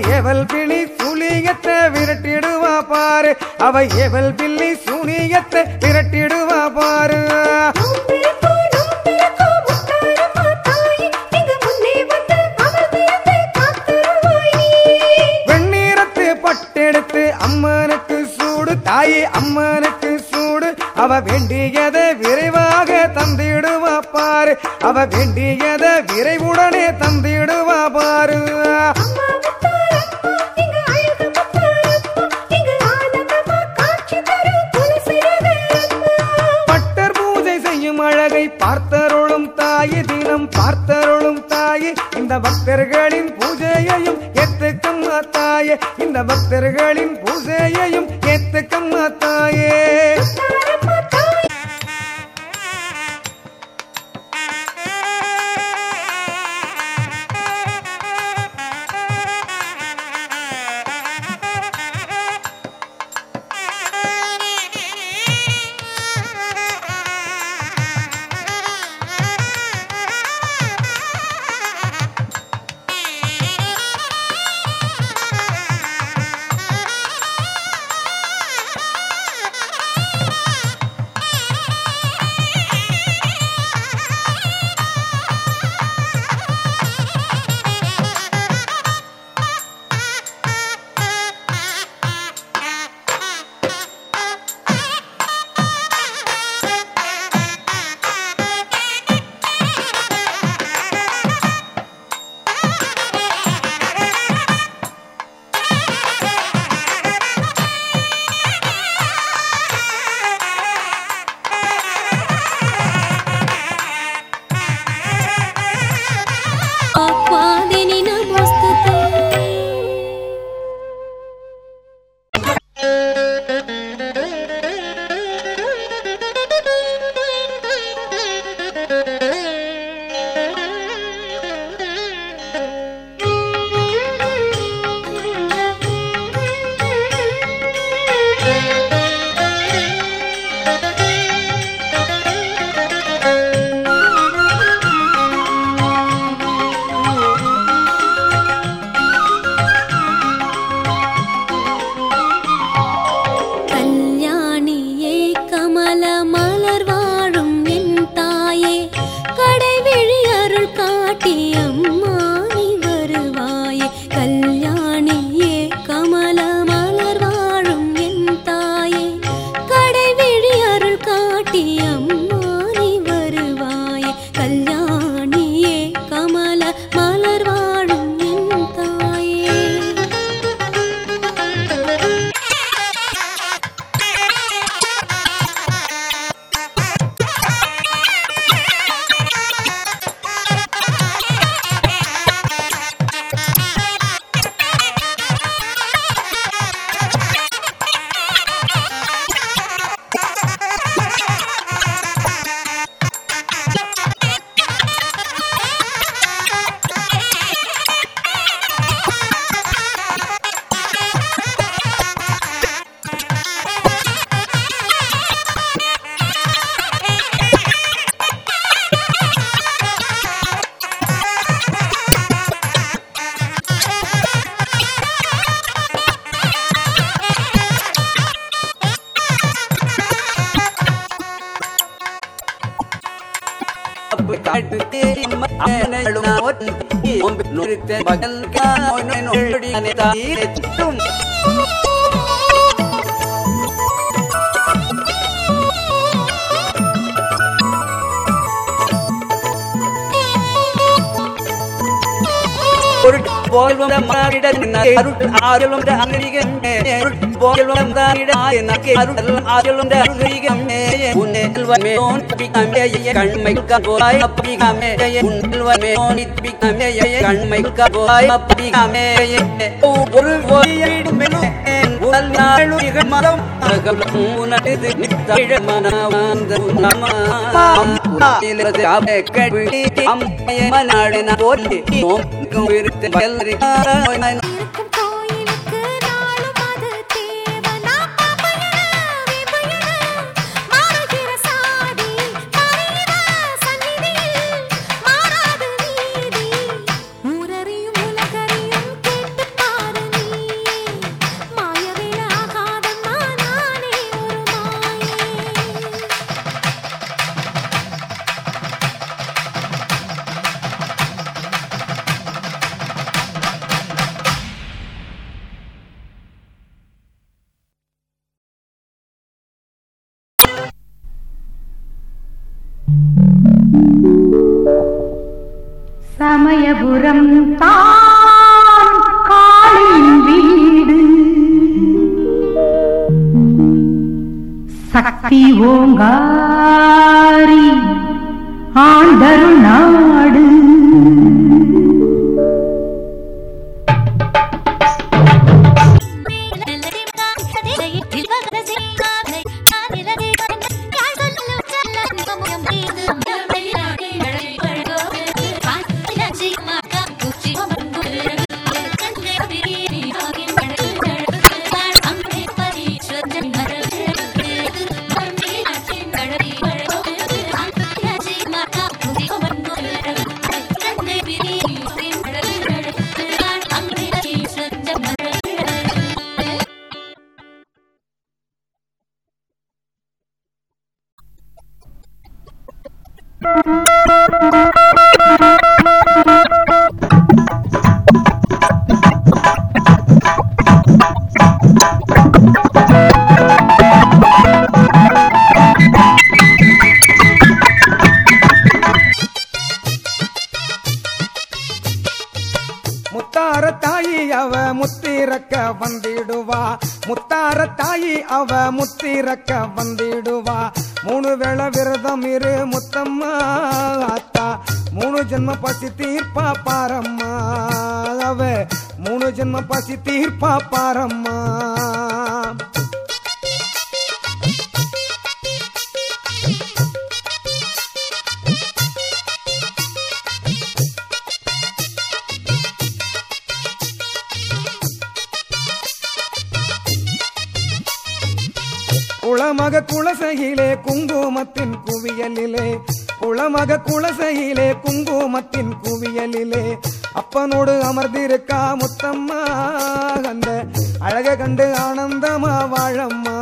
எவல் பிள்ளி சுழியத்தை விரட்டிடுவா பாரு. அவ எவல் பிள்ளி சுழியத்தை விரட்டிடுவா பாரு. நோம்பிருக்கோ, வெண்ணீரத்து பட்டெடுத்து அம்மனுக்கு சூடு தாயே அம்மனுக்கு சூடு. அவ வேண்டியதை விரைவாக தந்திடுவா பாரு. அவ வேண்டியதை விரைவுடனே தந்திடுவா பாரு. பக்தர்களின் பூஜையையும் ஏத்துக்கம்மா தாயே. இந்த பக்தர்களின் பூஜையையும் ஏத்துக்கம்மா தாயே. காட்டு நுறுத்த பகல் காணொடி அனைத்தும் போல்வம் மாறிட அருள் ஆறும் அங்கரிகம் போல்வம் தாரிட நக்கே அருள் ஆறும் அருளிகம் உன்னே பிகமே கண்மை கபோய் அப்பிகமே பிகமே கண்மை கபோய் அப்பிகமே ஒரு உடல் நாளு மதம் உனது நித்தழ மனவாந்த நம இலது அபே கடி மனாடின போட்டி நோக்கும் சமயபுரம் தான் காளியின் வீடு. சக்தி ஓங்கா முத்தார தாயி அவ முத்திரக்க வந்திடுவா. முத்தார தாயி அவ முத்திரக்க வந்திடுவா. மூணு வேளை விரதம் இரு முத்தம்மா அத்தா. மூணு ஜென்ம பசி தீர்ப்பா பாரம்மா அவ. மூணு ஜென்ம பசி தீர்ப்பா பாரம்மா. குளமக குளசையிலே குங்குமத்தின் குவியலிலே குளமக குளசையிலே குங்குமத்தின் குவியலிலே. அப்பனோடு அமர்ந்திருக்கா முத்தம்மா அந்த அழக கண்டு ஆனந்தமா வாழம்மா.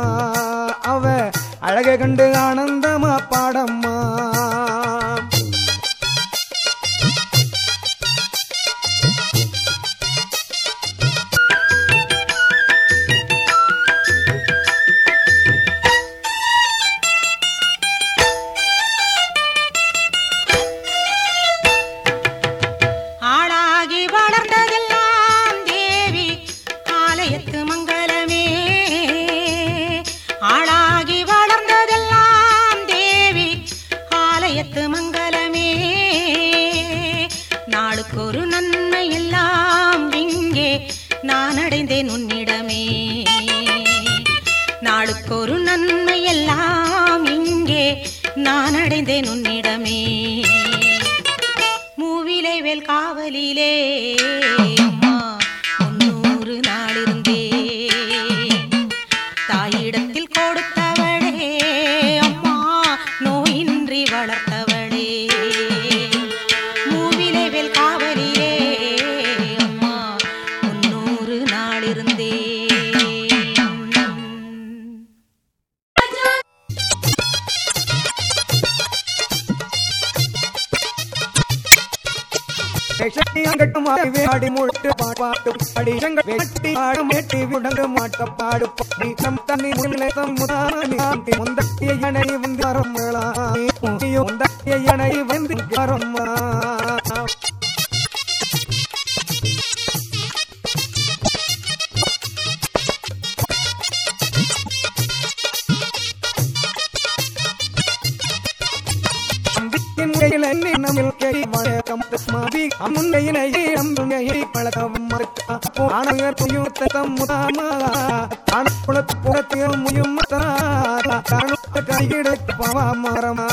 அவ அழக கண்டு ஆனந்தமா பாடம்மா. அடைந்தேன் மூவிலை வேல் காவலிலே மாடி முட்டு பாட்டு பாடி செங்கல் வெட்டி ஆடு மேட்டி விடங்கு மாட்ட பாடு பாடி தம் தண்ணி முல்லை தம் முதானி முந்தட்டிய இணை வந்து வரம்மளா முந்தட்டிய இணை வந்து வரம்மா மனமில்கை வணக்கம் தஸ்மாதி அமுன்னையினை அம்புங்கை பழகம் மறுத்து ஆனகர் புயுத்தம் முதாமலா அனுப்புலத்து புகத்தில் முயும் மத்தனா கருணுத்த கையிடத்து பவா மரமா